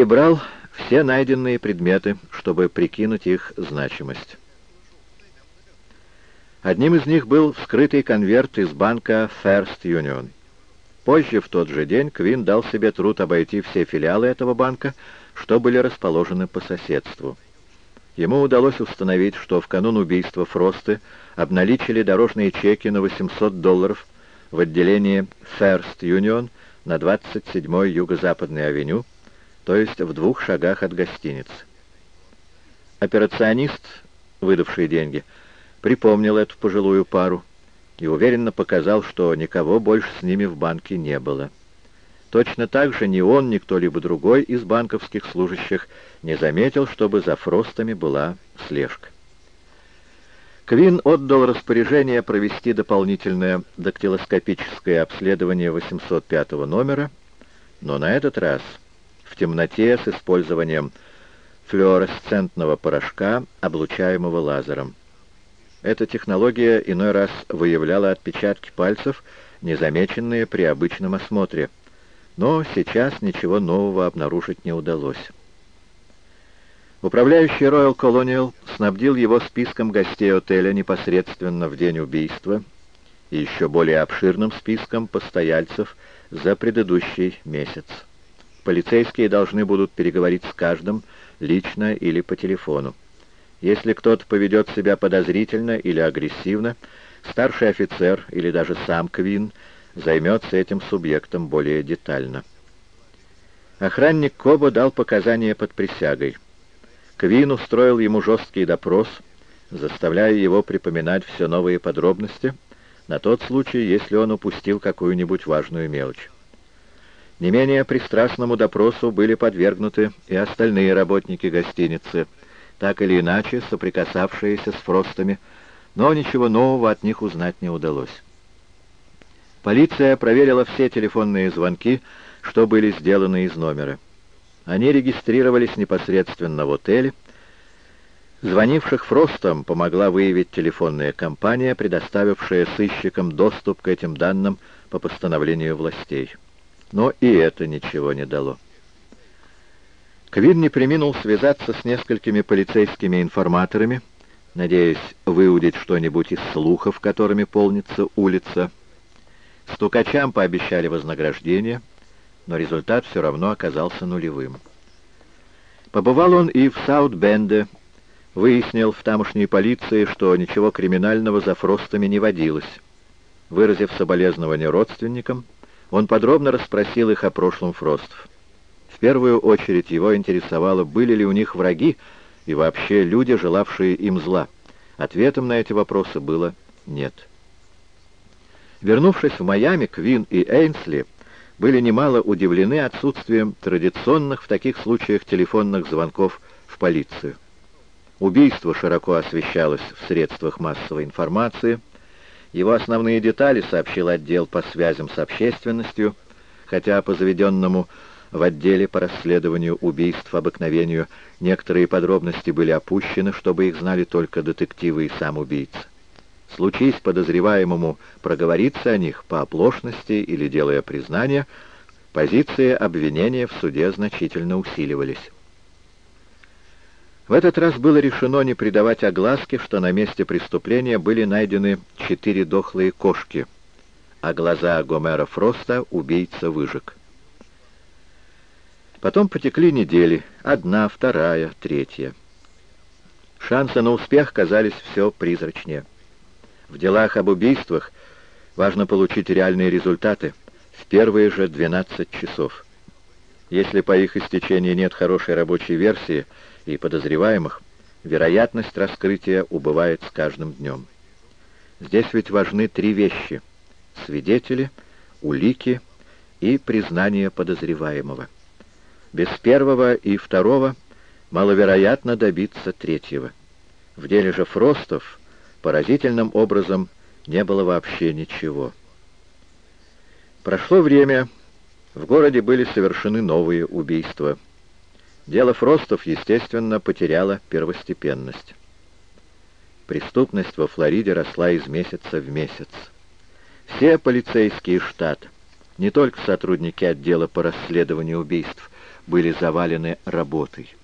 перебрал все найденные предметы, чтобы прикинуть их значимость. Одним из них был вскрытый конверт из банка First Union. Позже, в тот же день, Квин дал себе труд обойти все филиалы этого банка, что были расположены по соседству. Ему удалось установить, что в канун убийства Фросты обналичили дорожные чеки на 800 долларов в отделении First Union на 27-й Юго-Западной авеню, то есть в двух шагах от гостиницы. Операционист, выдавший деньги, припомнил эту пожилую пару и уверенно показал, что никого больше с ними в банке не было. Точно так же ни он, ни кто-либо другой из банковских служащих не заметил, чтобы за Фростами была слежка. Квин отдал распоряжение провести дополнительное дактилоскопическое обследование 805 номера, но на этот раз в темноте с использованием флуоресцентного порошка, облучаемого лазером. Эта технология иной раз выявляла отпечатки пальцев, незамеченные при обычном осмотре, но сейчас ничего нового обнаружить не удалось. Управляющий Royal Colonial снабдил его списком гостей отеля непосредственно в день убийства и еще более обширным списком постояльцев за предыдущий месяц. Полицейские должны будут переговорить с каждым лично или по телефону. Если кто-то поведет себя подозрительно или агрессивно, старший офицер или даже сам Квин займется этим субъектом более детально. Охранник Коба дал показания под присягой. Квин устроил ему жесткий допрос, заставляя его припоминать все новые подробности, на тот случай, если он упустил какую-нибудь важную мелочь. Не менее пристрастному допросу были подвергнуты и остальные работники гостиницы — так или иначе соприкасавшиеся с Фростами, но ничего нового от них узнать не удалось. Полиция проверила все телефонные звонки, что были сделаны из номера. Они регистрировались непосредственно в отеле. Звонивших Фростом помогла выявить телефонная компания, предоставившая сыщикам доступ к этим данным по постановлению властей. Но и это ничего не дало. Квин не приминул связаться с несколькими полицейскими информаторами, надеясь выудить что-нибудь из слухов, которыми полнится улица. Стукачам пообещали вознаграждение, но результат все равно оказался нулевым. Побывал он и в Саут-Бенде, выяснил в тамошней полиции, что ничего криминального за Фростами не водилось. Выразив соболезнования родственникам, он подробно расспросил их о прошлом Фростов. В первую очередь его интересовало, были ли у них враги и вообще люди, желавшие им зла. Ответом на эти вопросы было «нет». Вернувшись в Майами, Квин и Эйнсли были немало удивлены отсутствием традиционных в таких случаях телефонных звонков в полицию. Убийство широко освещалось в средствах массовой информации. Его основные детали сообщил отдел по связям с общественностью, хотя по заведенному в отделе по расследованию убийств обыкновению некоторые подробности были опущены, чтобы их знали только детективы и сам убийца. Случись подозреваемому проговориться о них по оплошности или делая признание, позиции обвинения в суде значительно усиливались. В этот раз было решено не придавать огласке, что на месте преступления были найдены четыре дохлые кошки, а глаза Гомера Фроста убийца выжег. Потом потекли недели, одна, вторая, третья. Шансы на успех казались все призрачнее. В делах об убийствах важно получить реальные результаты в первые же 12 часов. Если по их истечении нет хорошей рабочей версии и подозреваемых, вероятность раскрытия убывает с каждым днем. Здесь ведь важны три вещи — свидетели, улики и признание подозреваемого. Без первого и второго маловероятно добиться третьего. В деле же Фростов поразительным образом не было вообще ничего. Прошло время, в городе были совершены новые убийства. Дело Фростов, естественно, потеряло первостепенность. Преступность во Флориде росла из месяца в месяц. Все полицейские штаты, не только сотрудники отдела по расследованию убийств, были завалены работой.